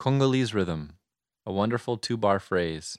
Congolese rhythm, a wonderful two bar phrase.